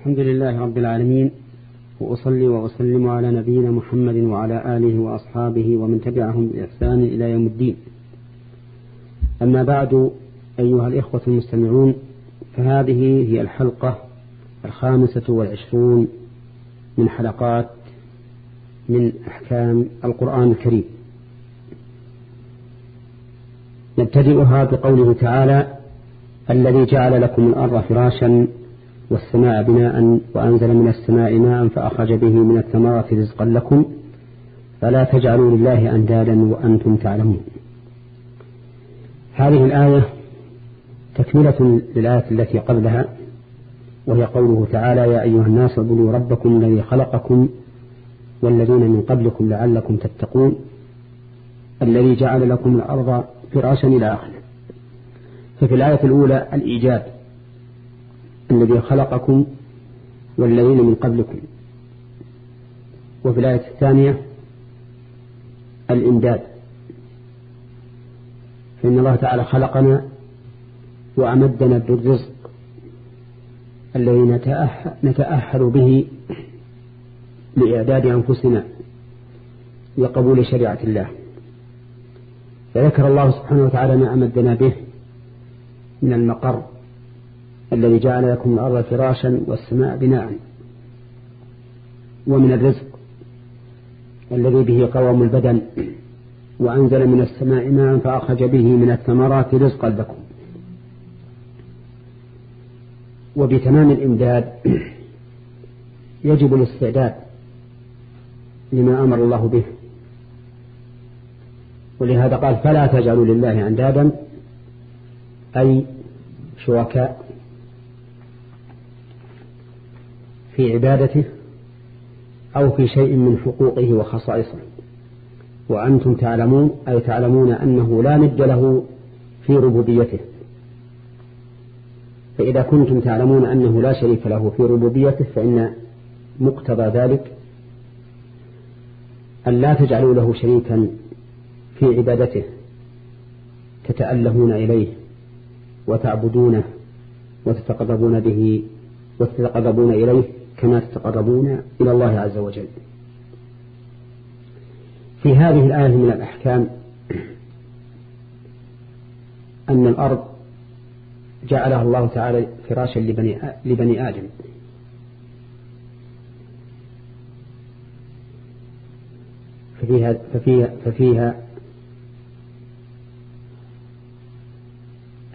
الحمد لله رب العالمين وأصلي وأسلم على نبينا محمد وعلى آله وأصحابه ومن تبعهم بإحسان إلى يوم الدين. أما بعد أيها الإخوة المستمعون فهذه هي الحلقة الخامسة والعشرون من حلقات من أحكام القرآن الكريم. نبتدئها بقوله تعالى الذي جعل لكم الأرض فراشا والسماء بناء وأنزل من السماء ماء فأخرج به من الثمرات رزقا لكم فلا تجعلوا لله أندادا وأنتم تعلمون. هذه الآية تكملة للآية التي قبلها وهي قوله تعالى يا أيها الناس اعبدوا ربكم الذي خلقكم والذين من قبلكم لعلكم تتقون الذي جعل لكم الأرض فراشا إلى آخره. ففي الآية الأولى الإيجاد الذي خلقكم والذين من قبلكم. وفي الآية الثانية الإمداد. فإن الله تعالى خلقنا وأمدنا بالرزق الذي نتأهل به لإعداد أنفسنا لقبول شريعة الله. فذكر الله سبحانه وتعالى ما أمدنا به من المقر. الذي جعل لكم الأرض فراشا والسماء بناء ومن الرزق الذي به قوام البدن وأنزل من السماء ماء فأخرج به من الثمرات رزقا لكم. وبتمام الإمداد يجب الاستعداد لما أمر الله به. ولهذا قال فلا تجعلوا لله أندادا أي شركاء في عبادته أو في شيء من حقوقه وخصائصه. وأنتم تعلمون أي تعلمون أنه لا ند له في ربوبيته. فإذا كنتم تعلمون أنه لا شريك له في ربوبيته فإن مقتضى ذلك أن لا تجعلوا له شريكا في عبادته تتألهون إليه وتعبدونه وتتقربون به وتتقربون إليه. كما تتقربون إلى الله عز وجل. في هذه الآية من الأحكام أن الأرض جعلها الله تعالى فراشا لبني, لبني آدم. ففيها, ففيها, ففيها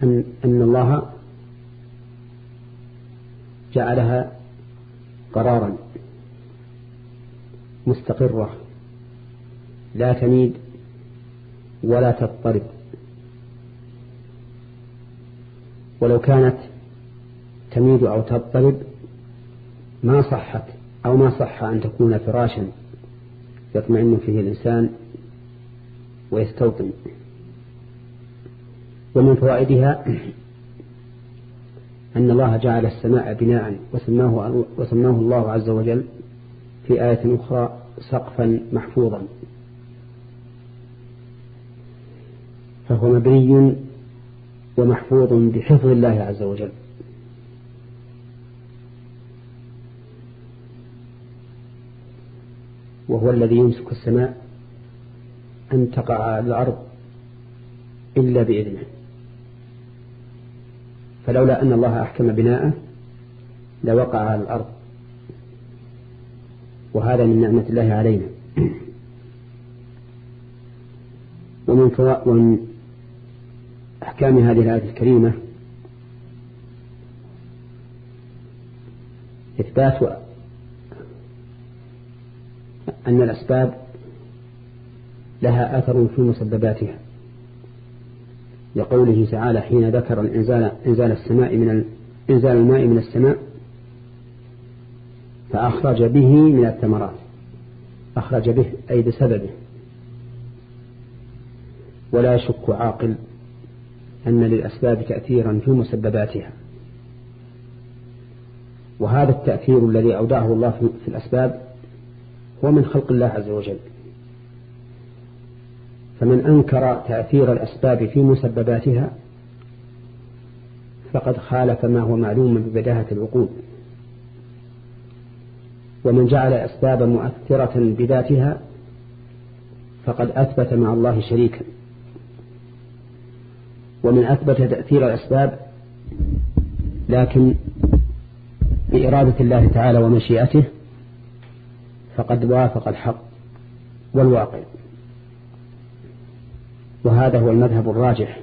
أن, أن الله جعلها قرارا مستقرة لا تميد ولا تضطرب. ولو كانت تميد أو تضطرب ما صحت أو ما صح أن تكون فراشا يطمئن فيه الإنسان ويستوطن. ومن فوائدها أن الله جعل السماء بناء وسماه, وسماه الله عز وجل في آية أخرى سقفا محفوظا. فهو مبني ومحفوظ بحفظ الله عز وجل. وهو الذي يمسك السماء أن تقع على الأرض إلا بإذنه. فلولا أن الله أحكم بناءه لوقع على الأرض. وهذا من نعمة الله علينا. ومن ومن أحكام هذه الآية الكريمة إثبات أن الأسباب لها أثر في مسبباتها. لقوله تعالى حين ذكر الإنزال إنزال السماء من إنزال الماء من السماء فأخرج به من الثمرات. أخرج به أي بسببه. ولا يشك عاقل أن للأسباب تأثيرا في مسبباتها. وهذا التأثير الذي أودعه الله في الأسباب هو من خلق الله عز وجل. فمن أنكر تأثير الأسباب في مسبباتها فقد خالف ما هو معلوم ببداهة العقول ومن جعل أسباب مؤثرة بذاتها فقد أثبت مع الله شريكا. ومن أثبت تأثير الأسباب لكن بإرادة الله تعالى ومشيئته فقد وافق الحق والواقع. وهذا هو المذهب الراجح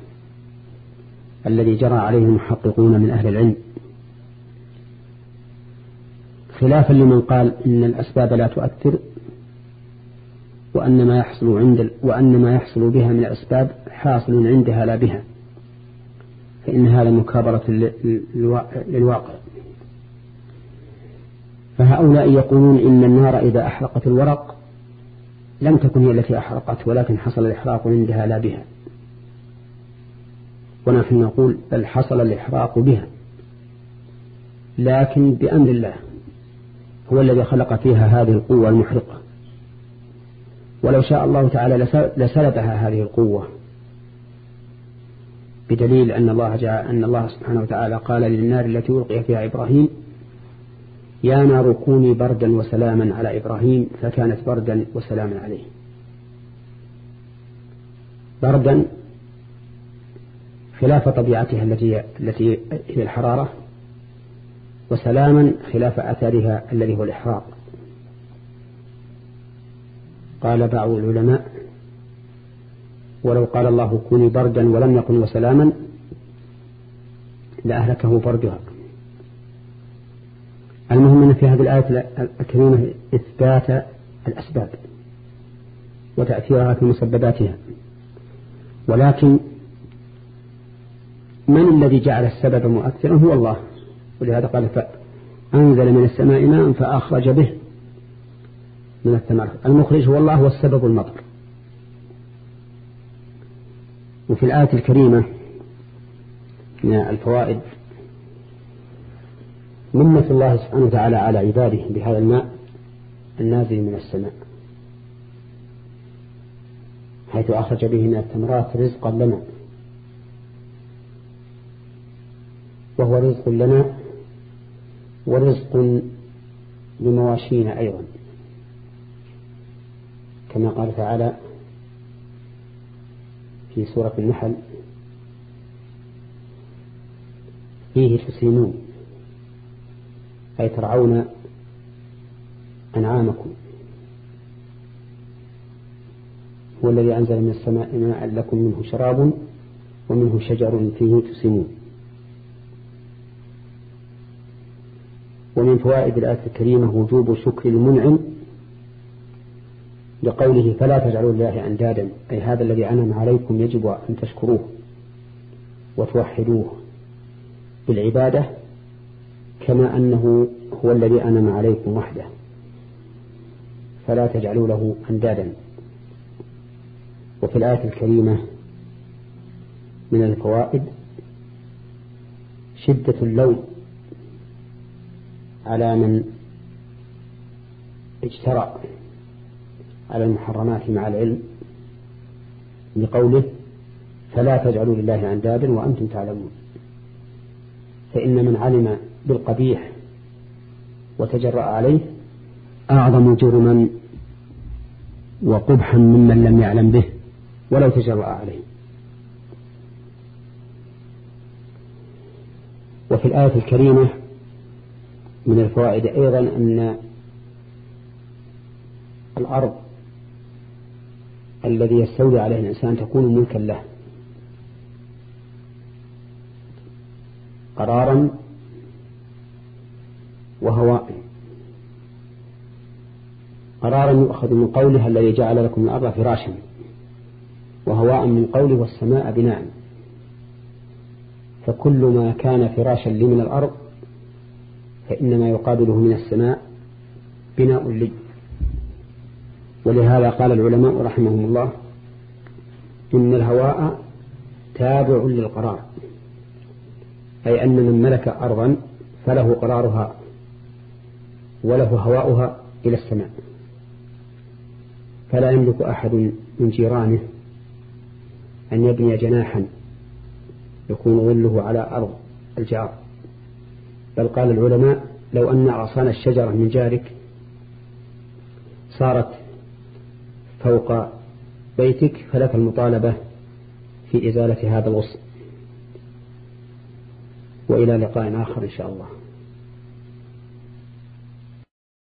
الذي جرى عليه المحققون من أهل العلم. خلافا لمن قال إن الأسباب لا تؤثر وأن ما يحصل عند وأن ما يحصل بها من الأسباب حاصل عندها لا بها فإن هذا مكابرة للواقع. فهؤلاء يقولون إن النار إذا أحرقت الورق لم تكن هي التي أحرقت ولكن حصل الإحراق عندها لا بها. ونحن نقول بل حصل الإحراق بها. لكن بأمر الله هو الذي خلق فيها هذه القوة المحرقة. ولو شاء الله تعالى لسلبها هذه القوة. بدليل أن الله جاء أن الله سبحانه وتعالى قال للنار التي ألقي فيها إبراهيم يا نار كوني بردا وسلاما على إبراهيم فكانت بردا وسلاما عليه. بردا خلاف طبيعتها التي التي هي الحرارة وسلاما خلاف أثرها الذي هو الإحراق. قال بعض العلماء ولو قال الله كوني بردا ولم يكن وسلاما لأهلكه بردها. المهم أن في هذه الآية الكريمة إثبات الأسباب وتأثيرها في مسبباتها. ولكن من الذي جعل السبب مؤثرا؟ هو الله. ولهذا قال فأنزل من السماء ماء فأخرج به من الثمرة المخرج هو الله والسبب المطر. وفي الآية الكريمة من الفوائد منة الله سبحانه وتعالى على عباده بهذا الماء النازل من السماء حيث أخرج به من الثمرات رزقا لنا. وهو رزق لنا ورزق لمواشينا أيضا. كما قال تعالى في سورة النحل فيه تسينون أي ترعون أنعامكم. هو الذي أنزل من السماء ماء لكم منه شراب ومنه شجر فيه تسينون ومن فوائد الآية الكريمة وجوب شكر المنعم لقوله فلا تجعلوا الله أندادا أي هذا الذي أنعم عليكم يجب أن تشكروه وتوحدوه بالعبادة كما أنه هو الذي أنعم عليكم وحده. فلا تجعلوا له أندادا. وفي الآية الكريمة من الفوائد شدة اللوم على من اجترأ على المحرمات مع العلم لقوله فلا تجعلوا لله أندادا وأنتم تعلمون. فإن من علم بالقبيح وتجرأ عليه أعظم جرما وقبحا ممن لم يعلم به ولو تجرأ عليه. وفي الآية الكريمة من الفوائد أيضا أن الأرض الذي يستولي عليه الإنسان تكون ملكا له قرارا وهواء قرارا يؤخذ من قولها الذي جعل لكم الأرض فراشا وهواء من قوله والسماء بناء. فكل ما كان فراشا لي من الأرض فإنما يقابله من السماء بناء لي. ولهذا قال العلماء رحمهم الله إن الهواء تابع للقرار أي أن من ملك أرضا فله قرارها وله هواؤها إلى السماء. فلا يملك أحد من جيرانه أن يبني جناحا يكون ظله على أرض الجار. بل قال العلماء لو أن أغصان الشجرة من جارك صارت فوق بيتك فلك المطالبة في إزالة هذا الغصن. وإلى لقاء آخر إن شاء الله.